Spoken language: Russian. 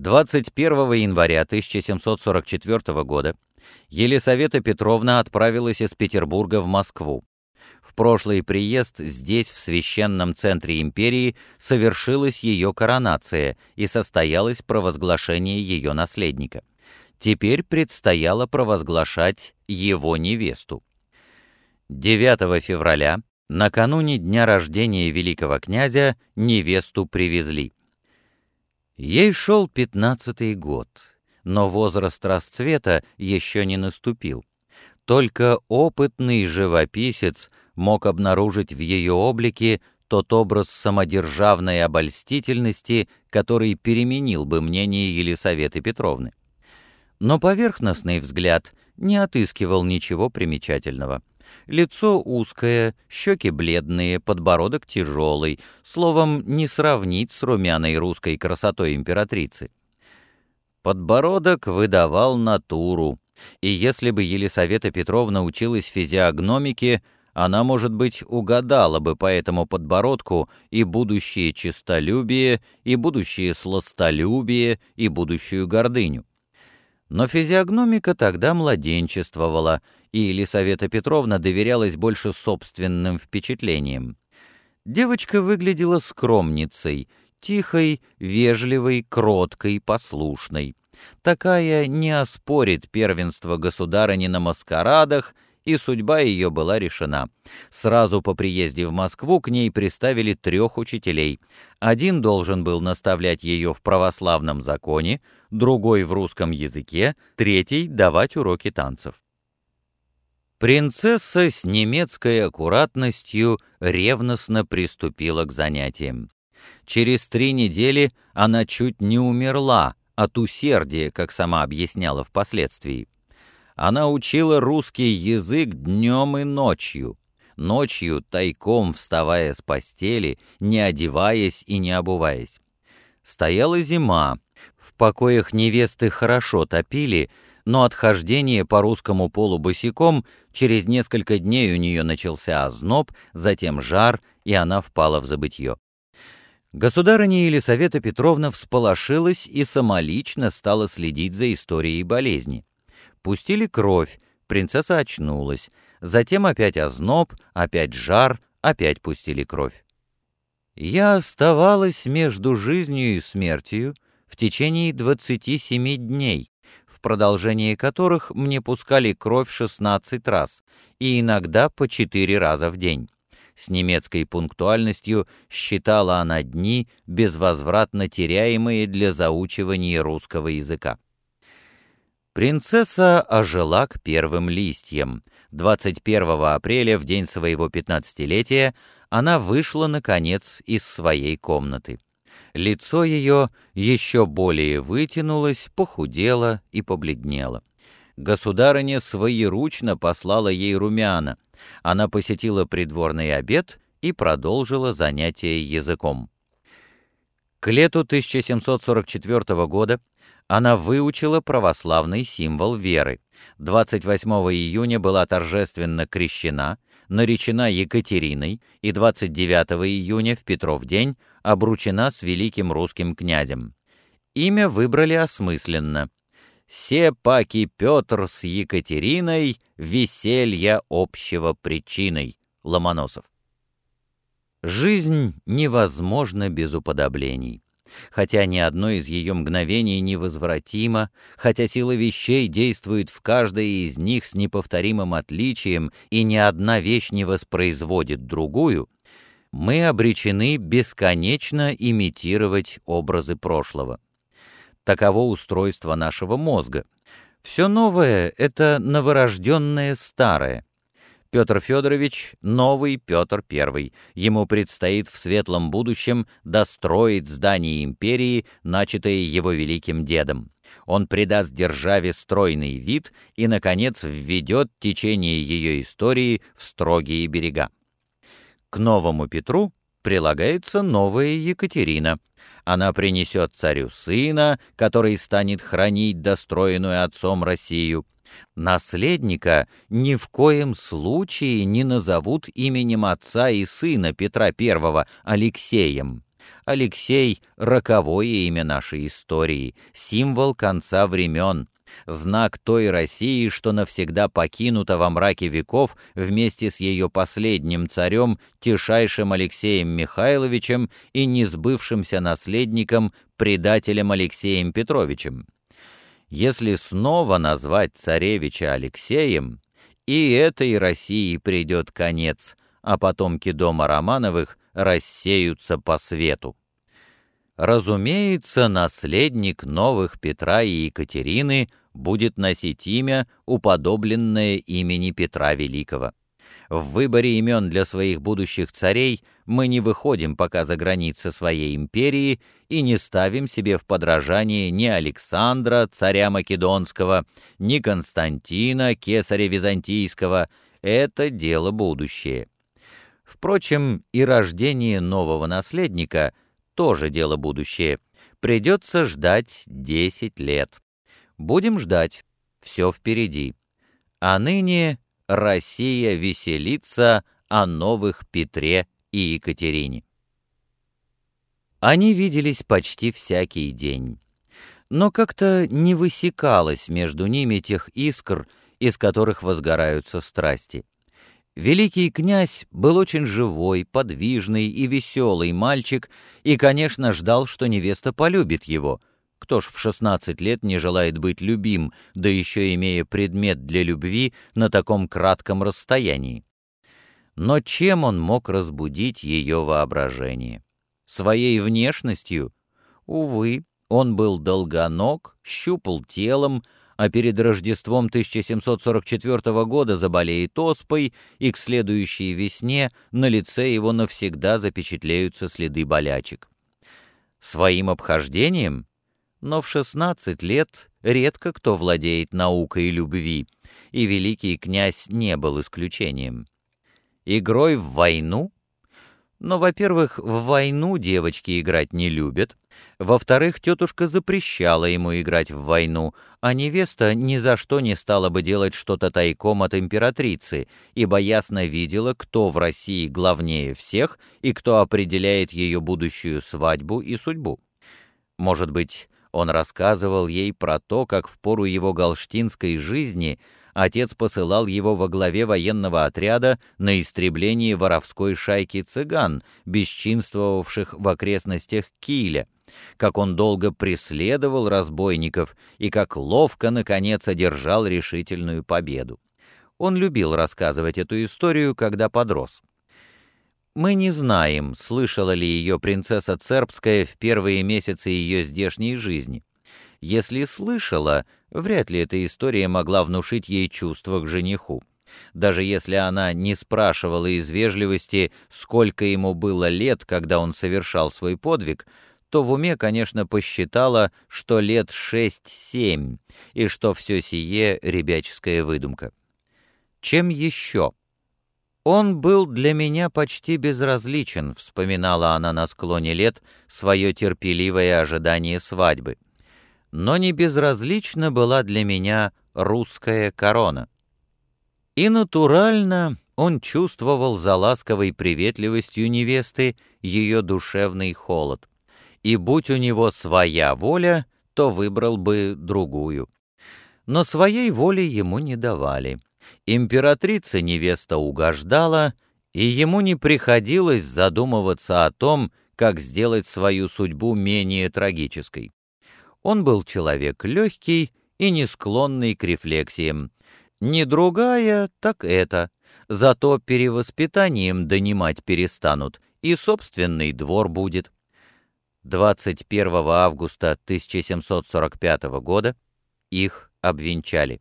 21 января 1744 года Елисавета Петровна отправилась из Петербурга в Москву. В прошлый приезд здесь, в священном центре империи, совершилась ее коронация и состоялось провозглашение ее наследника. Теперь предстояло провозглашать его невесту. 9 февраля, накануне дня рождения великого князя, невесту привезли. Ей шел пятнадцатый год, но возраст расцвета еще не наступил. Только опытный живописец мог обнаружить в ее облике тот образ самодержавной обольстительности, который переменил бы мнение Елисаветы Петровны. Но поверхностный взгляд не отыскивал ничего примечательного. Лицо узкое, щеки бледные, подбородок тяжелый, словом, не сравнить с румяной русской красотой императрицы. Подбородок выдавал натуру, и если бы Елисавета Петровна училась физиогномике, она, может быть, угадала бы по этому подбородку и будущее честолюбие, и будущее сластолюбие, и будущую гордыню. Но физиогномика тогда младенчествовала, и Елисавета Петровна доверялась больше собственным впечатлениям. Девочка выглядела скромницей, тихой, вежливой, кроткой, послушной. Такая не оспорит первенство государыни на маскарадах, и судьба ее была решена. Сразу по приезде в Москву к ней приставили трех учителей. Один должен был наставлять ее в православном законе, другой в русском языке, третий — давать уроки танцев. Принцесса с немецкой аккуратностью ревностно приступила к занятиям. Через три недели она чуть не умерла от усердия, как сама объясняла впоследствии. Она учила русский язык днем и ночью, ночью тайком вставая с постели, не одеваясь и не обуваясь. Стояла зима, в покоях невесты хорошо топили, но отхождение по русскому полу босиком через несколько дней у нее начался озноб, затем жар, и она впала в забытье. Государыня Елисавета Петровна всполошилась и самолично стала следить за историей болезни. Пустили кровь, принцесса очнулась, затем опять озноб, опять жар, опять пустили кровь. Я оставалась между жизнью и смертью в течение 27 дней, в продолжении которых мне пускали кровь 16 раз и иногда по 4 раза в день. С немецкой пунктуальностью считала она дни, безвозвратно теряемые для заучивания русского языка. Принцесса ожила к первым листьям. 21 апреля, в день своего пятнадцатилетия, она вышла, наконец, из своей комнаты. Лицо ее еще более вытянулось, похудело и побледнело. Государыня своеручно послала ей румяна. Она посетила придворный обед и продолжила занятия языком. К лету 1744 года она выучила православный символ веры. 28 июня была торжественно крещена, наречена Екатериной и 29 июня в Петров день обручена с великим русским князем. Имя выбрали осмысленно. «Се паки Петр с Екатериной, веселья общего причиной» Ломоносов. Жизнь невозможна без уподоблений хотя ни одно из ее мгновений невозвратимо, хотя сила вещей действует в каждой из них с неповторимым отличием, и ни одна вещь не воспроизводит другую, мы обречены бесконечно имитировать образы прошлого. Таково устройство нашего мозга. Все новое — это новорожденное старое — Петр Федорович — новый Петр I. Ему предстоит в светлом будущем достроить здание империи, начатое его великим дедом. Он придаст державе стройный вид и, наконец, введет течение ее истории в строгие берега. К новому Петру прилагается новая Екатерина. Она принесет царю сына, который станет хранить достроенную отцом Россию, Наследника ни в коем случае не назовут именем отца и сына Петра I Алексеем. Алексей — роковое имя нашей истории, символ конца времен, знак той России, что навсегда покинута во мраке веков вместе с ее последним царем, тишайшим Алексеем Михайловичем и несбывшимся наследником, предателем Алексеем Петровичем. Если снова назвать царевича Алексеем, и этой России придет конец, а потомки дома Романовых рассеются по свету. Разумеется, наследник новых Петра и Екатерины будет носить имя, уподобленное имени Петра Великого. В выборе имен для своих будущих царей мы не выходим пока за границы своей империи и не ставим себе в подражание ни Александра, царя Македонского, ни Константина, кесаря Византийского. Это дело будущее. Впрочем, и рождение нового наследника тоже дело будущее. Придется ждать 10 лет. Будем ждать. Все впереди. А ныне Россия веселится о новых Петре и Екатерине. Они виделись почти всякий день. Но как-то не высекалось между ними тех искр, из которых возгораются страсти. Великий князь был очень живой, подвижный и веселый мальчик, и, конечно, ждал, что невеста полюбит его. Кто ж в 16 лет не желает быть любим, да еще имея предмет для любви на таком кратком расстоянии? Но чем он мог разбудить ее воображение? Своей внешностью? Увы, он был долгоног, щупал телом, а перед Рождеством 1744 года заболеет оспой, и к следующей весне на лице его навсегда запечатлеются следы болячек. Своим обхождением? Но в 16 лет редко кто владеет наукой любви, и великий князь не был исключением. Игрой в войну? Но, во-первых, в войну девочки играть не любят, во-вторых, тетушка запрещала ему играть в войну, а невеста ни за что не стала бы делать что-то тайком от императрицы, ибо ясно видела, кто в России главнее всех и кто определяет ее будущую свадьбу и судьбу. Может быть, он рассказывал ей про то, как в пору его галштинской жизни отец посылал его во главе военного отряда на истребление воровской шайки цыган, бесчинствовавших в окрестностях Киля, как он долго преследовал разбойников и как ловко, наконец, одержал решительную победу. Он любил рассказывать эту историю, когда подрос. Мы не знаем, слышала ли ее принцесса Цербская в первые месяцы ее здешней жизни. Если слышала, вряд ли эта история могла внушить ей чувства к жениху. Даже если она не спрашивала из вежливости, сколько ему было лет, когда он совершал свой подвиг, то в уме, конечно, посчитала, что лет шесть-семь, и что все сие — ребяческая выдумка. Чем еще? «Он был для меня почти безразличен», — вспоминала она на склоне лет свое терпеливое ожидание свадьбы. «Но не безразлична была для меня русская корона». И натурально он чувствовал за ласковой приветливостью невесты ее душевный холод и будь у него своя воля, то выбрал бы другую. Но своей воли ему не давали. Императрица невеста угождала, и ему не приходилось задумываться о том, как сделать свою судьбу менее трагической. Он был человек легкий и не склонный к рефлексиям. Не другая, так это. Зато перевоспитанием донимать перестанут, и собственный двор будет. 21 августа 1745 года их обвенчали.